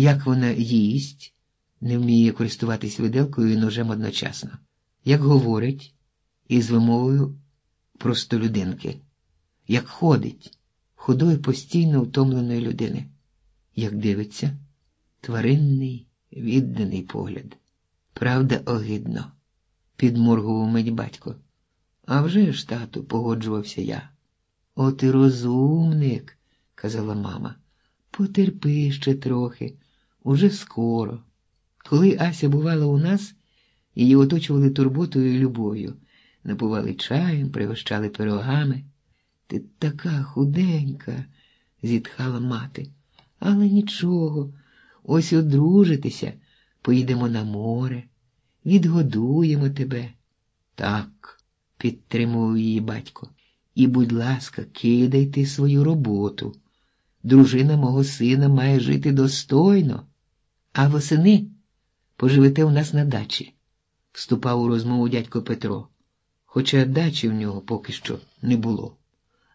як вона їсть, не вміє користуватись виделкою і ножем одночасно, як говорить із вимовою простолюдинки, як ходить худою постійно втомленої людини, як дивиться, тваринний відданий погляд. Правда, огидно, підморгував мить батько. «А вже ж, тату, погоджувався я. О, ти розумник, казала мама. Потерпи ще трохи, уже скоро. Коли Ася бувала у нас, її оточували турботою і любов'ю, напували чаєм, пригощали пирогами. Ти така худенька, зітхала мати. Але нічого, ось одружитися, поїдемо на море, відгодуємо тебе. Так, підтримував її батько. І, будь ласка, кидайте свою роботу. Дружина мого сина має жити достойно, а восени поживете у нас на дачі, вступав у розмову дядько Петро, хоча дачі в нього поки що не було.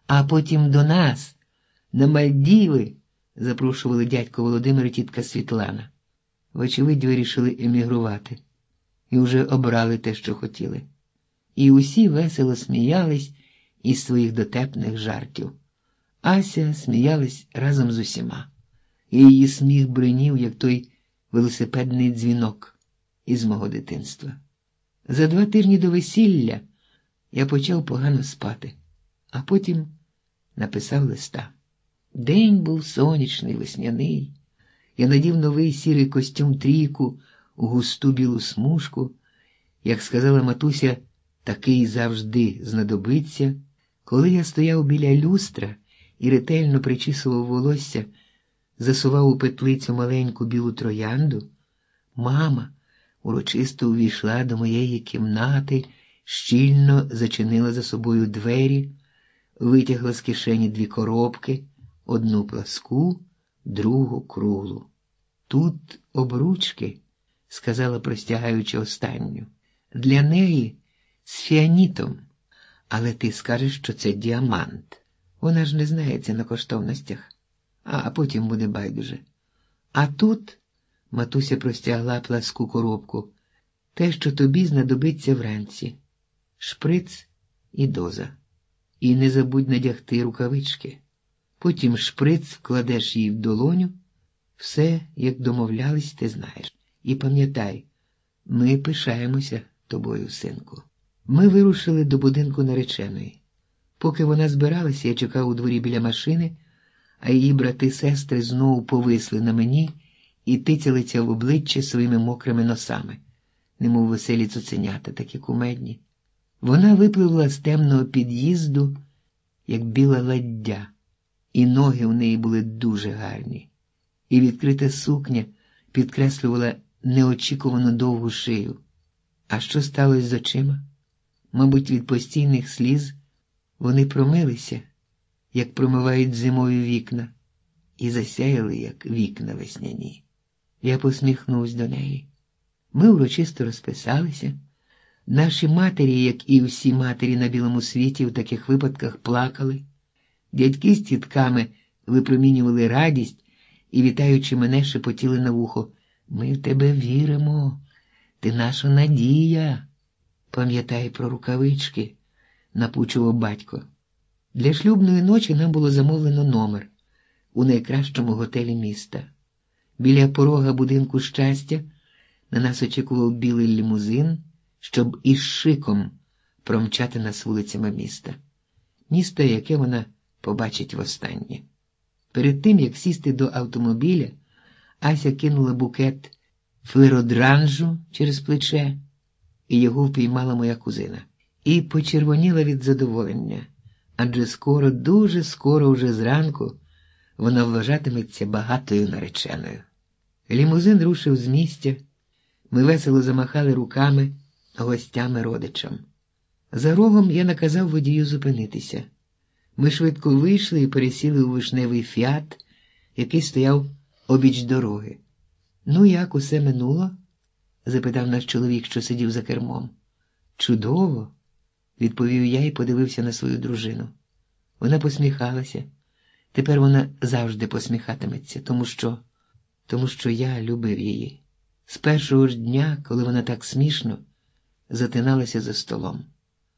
А потім до нас, на Мальдіви, запрошували дядько Володимир і тітка Світлана. Вочевидь, вирішили емігрувати і вже обрали те, що хотіли. І усі весело сміялись із своїх дотепних жартів. Ася сміялась разом з усіма, і її сміх бринів, як той велосипедний дзвінок із мого дитинства. За два тижні до весілля я почав погано спати, а потім написав листа. День був сонячний, весняний. Я надів новий сірий костюм трійку у густу білу смужку, як сказала матуся, такий завжди знадобиться. Коли я стояв біля люстра і ретельно причісував волосся, засував у петлицю маленьку білу троянду, мама урочисто увійшла до моєї кімнати, щільно зачинила за собою двері, витягла з кишені дві коробки, одну пласку, другу круглу. Тут обручки, сказала, простягаючи останню, для неї з фіанітом. Але ти скажеш, що це діамант. Вона ж не знається на коштовностях, а потім буде байдуже. А тут матуся простягла пласку коробку, те, що тобі знадобиться вранці, шприц і доза. І не забудь надягти рукавички. Потім шприц вкладеш її в долоню, все, як домовлялись, ти знаєш. І пам'ятай, ми пишаємося тобою, синку. Ми вирушили до будинку нареченої. Поки вона збиралася, я чекав у дворі біля машини, а її брати-сестри знову повисли на мені і тицялися в обличчя своїми мокрими носами, немов веселі цуценята, такі кумедні. Вона випливла з темного під'їзду, як біла ладдя, і ноги у неї були дуже гарні, і відкрита сукня підкреслювала неочікувану довгу шию. А що сталося з очима? Мабуть, від постійних сліз вони промилися, як промивають зимою вікна, і засяяли, як вікна весняні. Я посміхнувся до неї. Ми урочисто розписалися. Наші матері, як і всі матері на білому світі, в таких випадках плакали. Дядьки з тітками випромінювали радість і, вітаючи мене, шепотіли на вухо. Ми в тебе віримо, ти наша надія. Пам'ятай про рукавички, напучував батько. Для шлюбної ночі нам було замовлено номер у найкращому готелі міста. Біля порога будинку щастя на нас очікував білий лімузин, щоб із шиком промчати нас вулицями міста, місто, яке вона побачить востаннє. Перед тим, як сісти до автомобіля, Ася кинула букет флеродранжу через плече і його впіймала моя кузина, і почервоніла від задоволення, адже скоро, дуже скоро, уже зранку, вона вважатиметься багатою нареченою. Лімузин рушив з місця, ми весело замахали руками гостями родичам. За рогом я наказав водію зупинитися. Ми швидко вийшли і пересіли у вишневий фіат, який стояв обіч дороги. Ну, як усе минуло? запитав наш чоловік, що сидів за кермом. Чудово, відповів я і подивився на свою дружину. Вона посміхалася. Тепер вона завжди посміхатиметься, тому що тому що я любив її з першого ж дня, коли вона так смішно затиналася за столом.